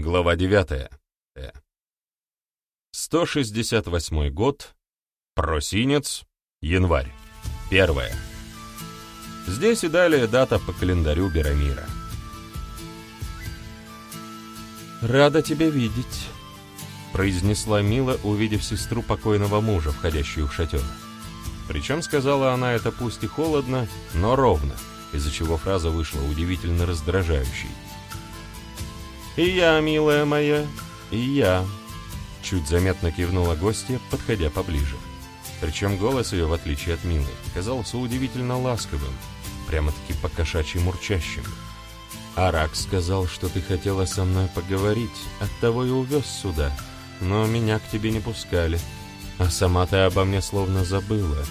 Глава 9. 168 год. Просинец. Январь. Первое. Здесь и далее дата по календарю Берамира. «Рада тебя видеть», — произнесла Мила, увидев сестру покойного мужа, входящую в шатер. Причем сказала она это пусть и холодно, но ровно, из-за чего фраза вышла удивительно раздражающей. «И я, милая моя, и я», — чуть заметно кивнула гостья, подходя поближе. Причем голос ее, в отличие от Милы, казался удивительно ласковым, прямо-таки по-кошачьи мурчащим. «Арак сказал, что ты хотела со мной поговорить, оттого и увез сюда, но меня к тебе не пускали, а сама ты обо мне словно забыла.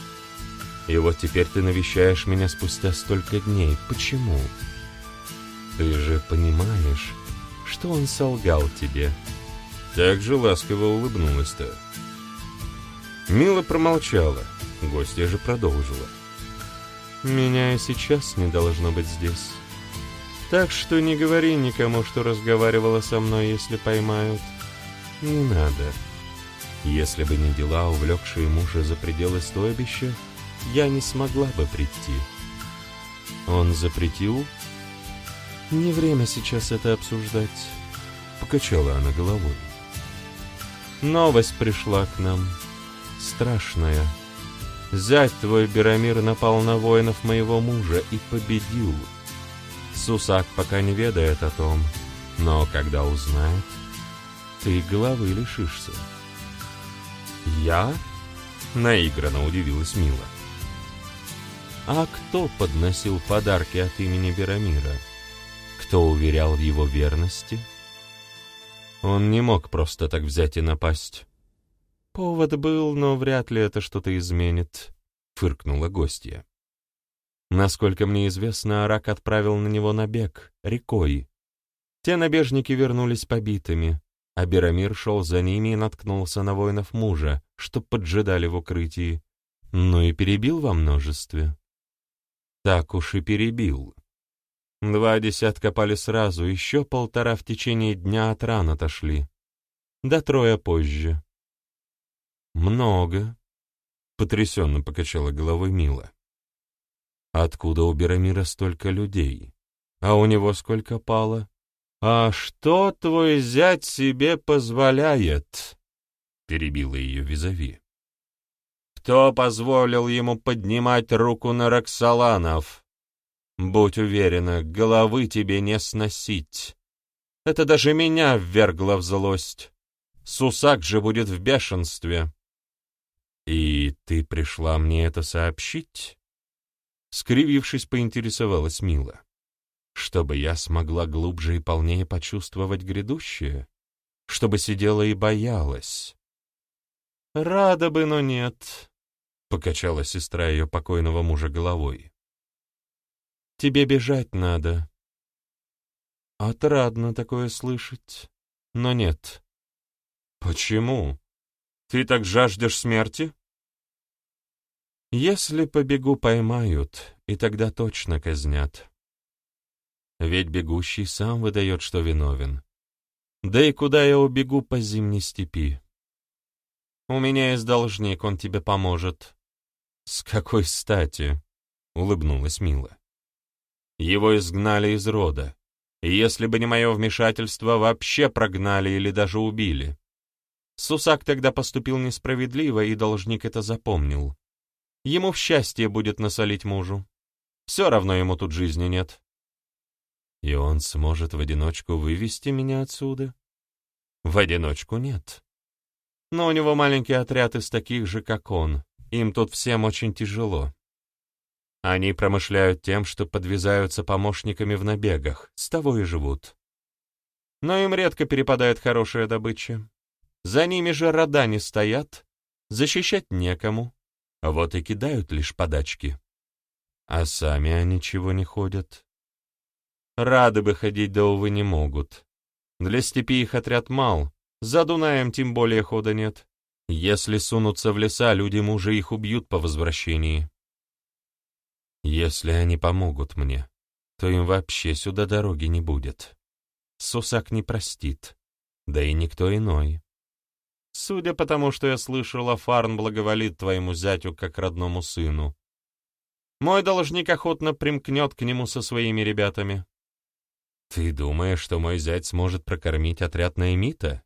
И вот теперь ты навещаешь меня спустя столько дней. Почему? Ты же понимаешь, что он солгал тебе?» Так же ласково улыбнулась-то. Мила промолчала, гостья же продолжила. «Меня и сейчас не должно быть здесь. Так что не говори никому, что разговаривала со мной, если поймают. Не надо. Если бы не дела, увлекшие мужа за пределы стойбища, я не смогла бы прийти. Он запретил? Не время сейчас это обсуждать. Покачала она головой. Новость пришла к нам. Страшная. Зять твой Берамир напал на воинов моего мужа и победил. Сусак пока не ведает о том, но когда узнает, ты головы лишишься. «Я?» — наигранно удивилась Мила. «А кто подносил подарки от имени Берамира? Кто уверял в его верности?» Он не мог просто так взять и напасть. «Повод был, но вряд ли это что-то изменит», — фыркнула гостья. Насколько мне известно, Арак отправил на него набег, рекой. Те набежники вернулись побитыми, а Берамир шел за ними и наткнулся на воинов мужа, что поджидали в укрытии, ну и перебил во множестве. Так уж и перебил. Два десятка пали сразу, еще полтора в течение дня от ран отошли. Да трое позже. «Много», — потрясенно покачала головой Мила. «Откуда у Берамира столько людей? А у него сколько пало? А что твой зять себе позволяет?» — перебила ее визави. «Кто позволил ему поднимать руку на Роксоланов?» Будь уверена, головы тебе не сносить. Это даже меня ввергло в злость. Сусак же будет в бешенстве. И ты пришла мне это сообщить? Скривившись, поинтересовалась Мила. Чтобы я смогла глубже и полнее почувствовать грядущее? Чтобы сидела и боялась? Рада бы, но нет, — покачала сестра ее покойного мужа головой. Тебе бежать надо. Отрадно такое слышать, но нет. Почему? Ты так жаждешь смерти? Если побегу, поймают, и тогда точно казнят. Ведь бегущий сам выдает, что виновен. Да и куда я убегу по зимней степи? У меня есть должник, он тебе поможет. С какой стати? — улыбнулась Мила. Его изгнали из рода. И если бы не мое вмешательство, вообще прогнали или даже убили. Сусак тогда поступил несправедливо, и должник это запомнил. Ему в счастье будет насолить мужу. Все равно ему тут жизни нет. И он сможет в одиночку вывести меня отсюда? В одиночку нет. Но у него маленький отряд из таких же, как он. Им тут всем очень тяжело. Они промышляют тем, что подвязаются помощниками в набегах, с того и живут. Но им редко перепадает хорошая добыча. За ними же рода не стоят, защищать некому, вот и кидают лишь подачки. А сами они чего не ходят. Рады бы ходить, да, увы, не могут. Для степи их отряд мал, за Дунаем тем более хода нет. Если сунутся в леса, люди мужа их убьют по возвращении. Если они помогут мне, то им вообще сюда дороги не будет. Сусак не простит. Да и никто иной. Судя по тому, что я слышала, Фарн благоволит твоему зятю как родному сыну. Мой должник охотно примкнет к нему со своими ребятами. Ты думаешь, что мой зять сможет прокормить отряд Наймита?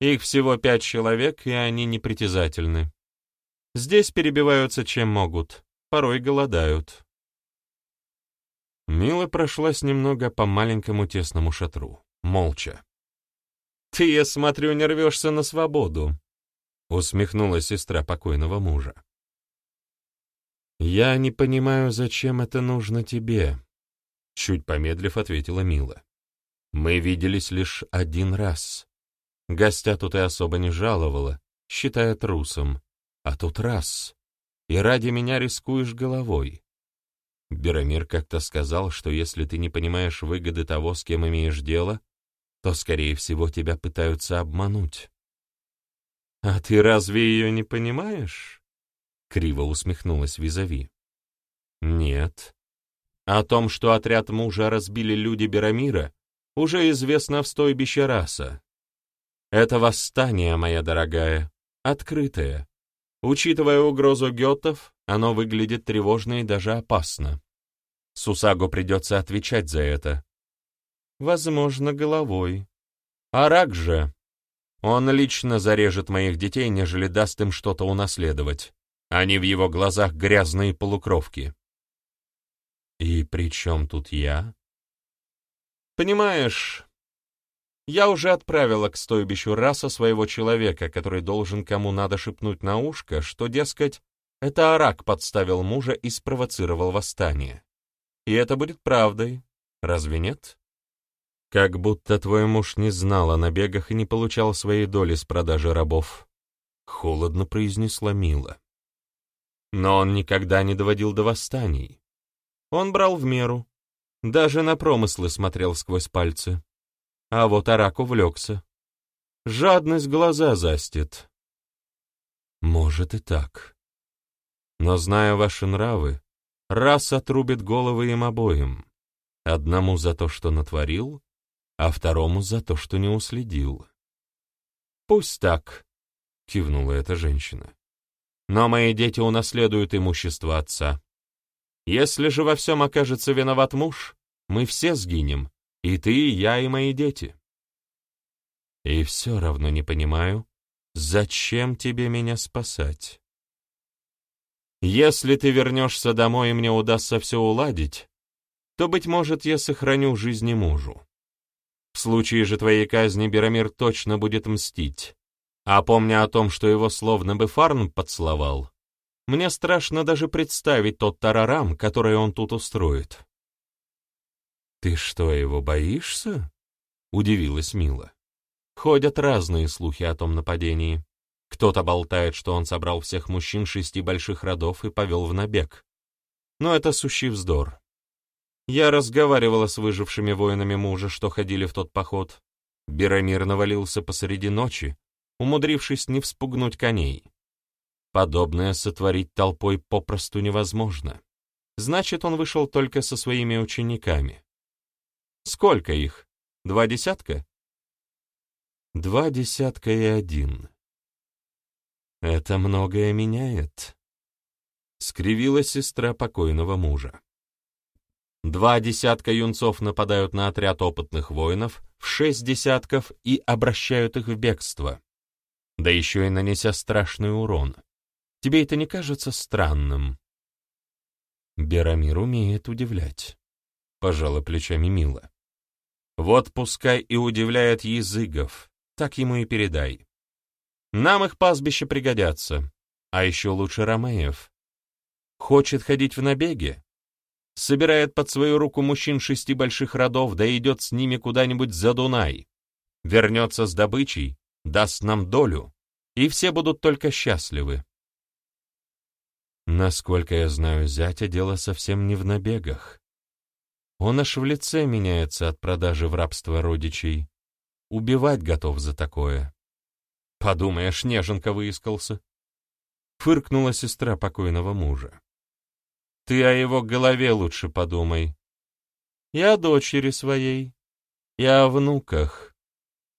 Их всего пять человек, и они непритязательны. Здесь перебиваются чем могут, порой голодают. Мила прошлась немного по маленькому тесному шатру, молча. «Ты, я смотрю, не рвешься на свободу», — усмехнулась сестра покойного мужа. «Я не понимаю, зачем это нужно тебе», — чуть помедлив ответила Мила. «Мы виделись лишь один раз. Гостя тут и особо не жаловала, считая трусом. А тут раз. И ради меня рискуешь головой. Берамир как-то сказал, что если ты не понимаешь выгоды того, с кем имеешь дело, то, скорее всего, тебя пытаются обмануть. «А ты разве ее не понимаешь?» — криво усмехнулась Визави. «Нет. О том, что отряд мужа разбили люди Берамира, уже известно в стойбище раса. Это восстание, моя дорогая, открытое. Учитывая угрозу гетов, оно выглядит тревожно и даже опасно. Сусагу придется отвечать за это. Возможно, головой. А рак же. Он лично зарежет моих детей, нежели даст им что-то унаследовать. Они в его глазах грязные полукровки. И при чем тут я? Понимаешь, я уже отправила к стойбищу раса своего человека, который должен кому надо шепнуть на ушко, что, дескать, это Арак подставил мужа и спровоцировал восстание. И это будет правдой, разве нет? Как будто твой муж не знал о набегах и не получал своей доли с продажи рабов. Холодно произнесла Мила. Но он никогда не доводил до восстаний. Он брал в меру. Даже на промыслы смотрел сквозь пальцы. А вот Арак увлекся. Жадность глаза застит. Может и так. Но, зная ваши нравы, раз отрубит головы им обоим. Одному за то, что натворил, а второму за то, что не уследил. «Пусть так», — кивнула эта женщина. «Но мои дети унаследуют имущество отца. Если же во всем окажется виноват муж, мы все сгинем, и ты, и я, и мои дети. И все равно не понимаю, зачем тебе меня спасать? Если ты вернешься домой и мне удастся все уладить, то, быть может, я сохраню жизни мужу. В случае же твоей казни Берамир точно будет мстить. А помня о том, что его словно бы Фарн поцеловал, мне страшно даже представить тот тарарам, который он тут устроит. «Ты что, его боишься?» — удивилась Мила. Ходят разные слухи о том нападении. Кто-то болтает, что он собрал всех мужчин шести больших родов и повел в набег. Но это сущий вздор. Я разговаривала с выжившими воинами мужа, что ходили в тот поход. Берамир навалился посреди ночи, умудрившись не вспугнуть коней. Подобное сотворить толпой попросту невозможно. Значит, он вышел только со своими учениками. Сколько их? Два десятка? Два десятка и один. Это многое меняет. Скривила сестра покойного мужа. Два десятка юнцов нападают на отряд опытных воинов, в шесть десятков и обращают их в бегство. Да еще и нанеся страшный урон. Тебе это не кажется странным? Берамир умеет удивлять. Пожала плечами Мила. Вот пускай и удивляет языков, так ему и передай. Нам их пастбища пригодятся, а еще лучше Ромеев. Хочет ходить в набеге? Собирает под свою руку мужчин шести больших родов, да идет с ними куда-нибудь за Дунай. Вернется с добычей, даст нам долю, и все будут только счастливы. Насколько я знаю зятя, дело совсем не в набегах. Он аж в лице меняется от продажи в рабство родичей. Убивать готов за такое. Подумаешь, неженка выискался. Фыркнула сестра покойного мужа. Ты о его голове лучше подумай. И о дочери своей, и о внуках.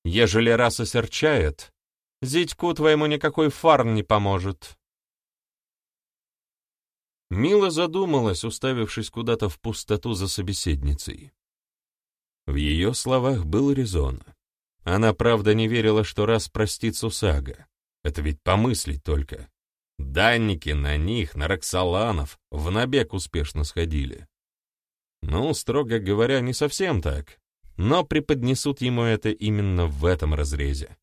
Ежели раз осерчает, зятьку твоему никакой фарн не поможет. Мила задумалась, уставившись куда-то в пустоту за собеседницей. В ее словах был резон. Она, правда, не верила, что раз простит Сусага. Это ведь помыслить только. Данники на них, на Роксоланов, в набег успешно сходили. Ну, строго говоря, не совсем так, но преподнесут ему это именно в этом разрезе.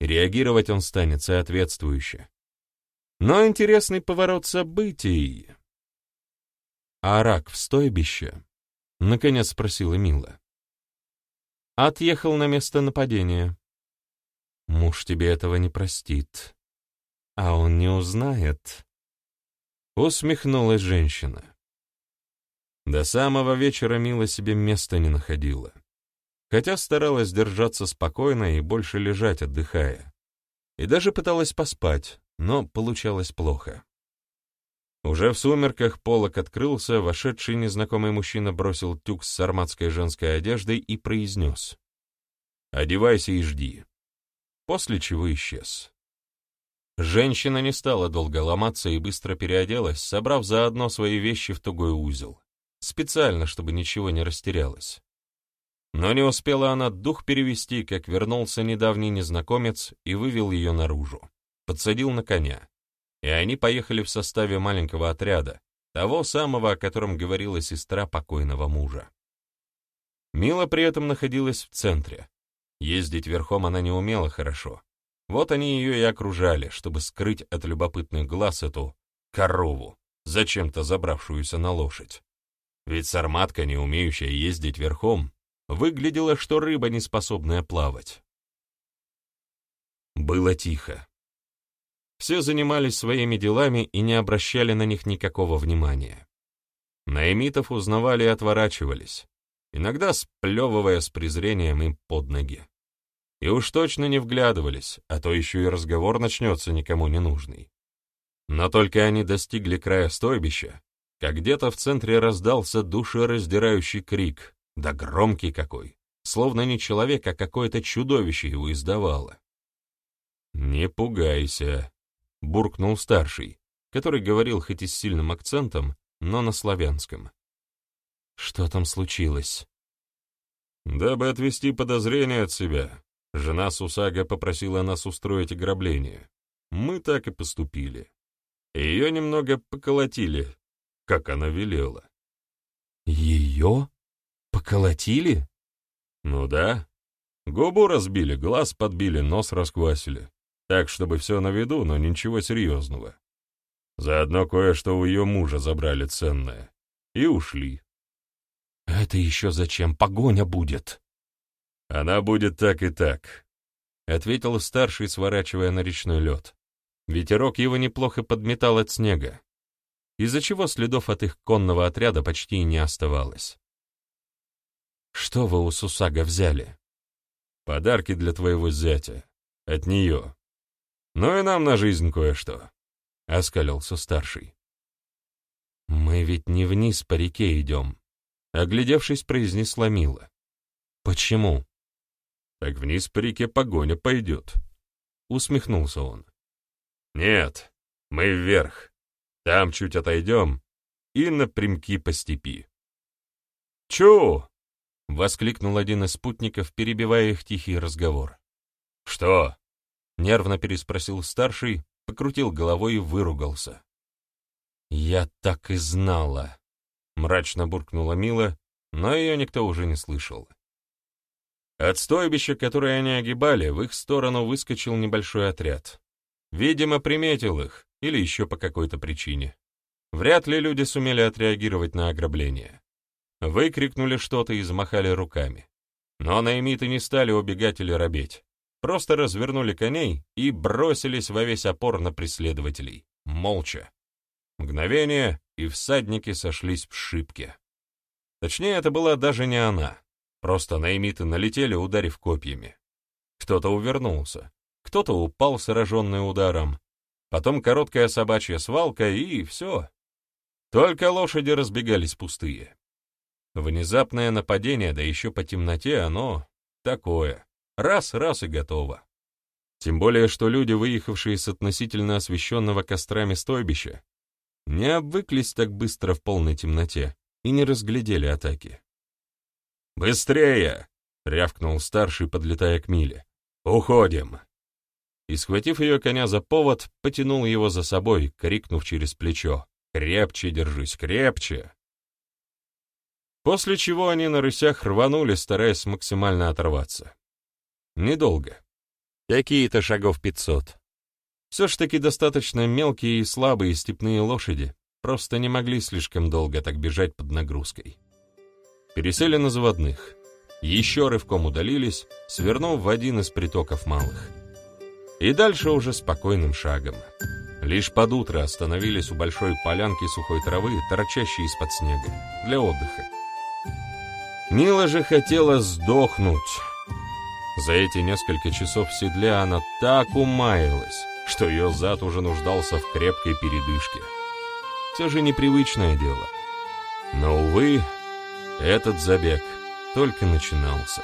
Реагировать он станет соответствующе. Но интересный поворот событий. «А рак в стойбище?» — наконец спросила Мила. Отъехал на место нападения. Муж тебе этого не простит. А он не узнает. Усмехнулась женщина. До самого вечера Мила себе места не находила. Хотя старалась держаться спокойно и больше лежать, отдыхая. И даже пыталась поспать, но получалось плохо. Уже в сумерках полок открылся, вошедший незнакомый мужчина бросил тюк с сарматской женской одеждой и произнес «Одевайся и жди», после чего исчез. Женщина не стала долго ломаться и быстро переоделась, собрав заодно свои вещи в тугой узел, специально, чтобы ничего не растерялось. Но не успела она дух перевести, как вернулся недавний незнакомец и вывел ее наружу, подсадил на коня, и они поехали в составе маленького отряда, того самого, о котором говорила сестра покойного мужа. Мила при этом находилась в центре. Ездить верхом она не умела хорошо, вот они ее и окружали, чтобы скрыть от любопытных глаз эту корову, зачем-то забравшуюся на лошадь. Ведь сарматка, не умеющая ездить верхом, выглядела, что рыба, не способная плавать. Было тихо. Все занимались своими делами и не обращали на них никакого внимания. Наэмитов узнавали и отворачивались, иногда сплевывая с презрением им под ноги. И уж точно не вглядывались, а то еще и разговор начнется никому не нужный. Но только они достигли края стойбища, как где-то в центре раздался душераздирающий крик, да громкий какой, словно не человек, а какое-то чудовище его издавало. «Не пугайся», — буркнул старший, который говорил хоть и с сильным акцентом, но на славянском. «Что там случилось?» «Дабы отвести подозрения от себя, Жена Сусага попросила нас устроить ограбление. Мы так и поступили. Ее немного поколотили, как она велела. Ее? Поколотили? Ну да. Губу разбили, глаз подбили, нос расквасили. Так, чтобы все на виду, но ничего серьезного. Заодно кое-что у ее мужа забрали ценное. И ушли. Это еще зачем? Погоня будет. «Она будет так и так», — ответил старший, сворачивая на речной лед. Ветерок его неплохо подметал от снега, из-за чего следов от их конного отряда почти не оставалось. «Что вы у Сусага взяли?» «Подарки для твоего зятя. От нее. Ну и нам на жизнь кое-что», — оскалился старший. «Мы ведь не вниз по реке идем», — оглядевшись, произнесла Мила. «Почему?» так вниз по реке погоня пойдет. Усмехнулся он. Нет, мы вверх. Там чуть отойдем и напрямки по степи. Чу! — воскликнул один из спутников, перебивая их тихий разговор. «Что?» — нервно переспросил старший, покрутил головой и выругался. «Я так и знала!» — мрачно буркнула Мила, но ее никто уже не слышал. От стойбища, которое они огибали, в их сторону выскочил небольшой отряд. Видимо, приметил их, или еще по какой-то причине. Вряд ли люди сумели отреагировать на ограбление. Выкрикнули что-то и замахали руками. Но наимиты не стали убегать или робеть. Просто развернули коней и бросились во весь опор на преследователей. Молча. Мгновение, и всадники сошлись в шибке. Точнее, это была даже не она. Просто наймиты налетели, ударив копьями. Кто-то увернулся, кто-то упал, сраженный ударом. Потом короткая собачья свалка, и все. Только лошади разбегались пустые. Внезапное нападение, да еще по темноте, оно такое. Раз, раз и готово. Тем более, что люди, выехавшие с относительно освещенного кострами стойбища, не обвыклись так быстро в полной темноте и не разглядели атаки. «Быстрее!» — рявкнул старший, подлетая к Миле. «Уходим!» И, схватив ее коня за повод, потянул его за собой, крикнув через плечо. «Крепче держись, крепче!» После чего они на рысях рванули, стараясь максимально оторваться. Недолго. Какие-то шагов пятьсот. Все ж таки достаточно мелкие и слабые степные лошади, просто не могли слишком долго так бежать под нагрузкой. Пересели на заводных. Еще рывком удалились, свернув в один из притоков малых. И дальше уже спокойным шагом. Лишь под утро остановились у большой полянки сухой травы, торчащей из-под снега, для отдыха. Мила же хотела сдохнуть. За эти несколько часов в седле она так умаялась, что ее зад уже нуждался в крепкой передышке. Все же непривычное дело. Но, увы, этот забег только начинался.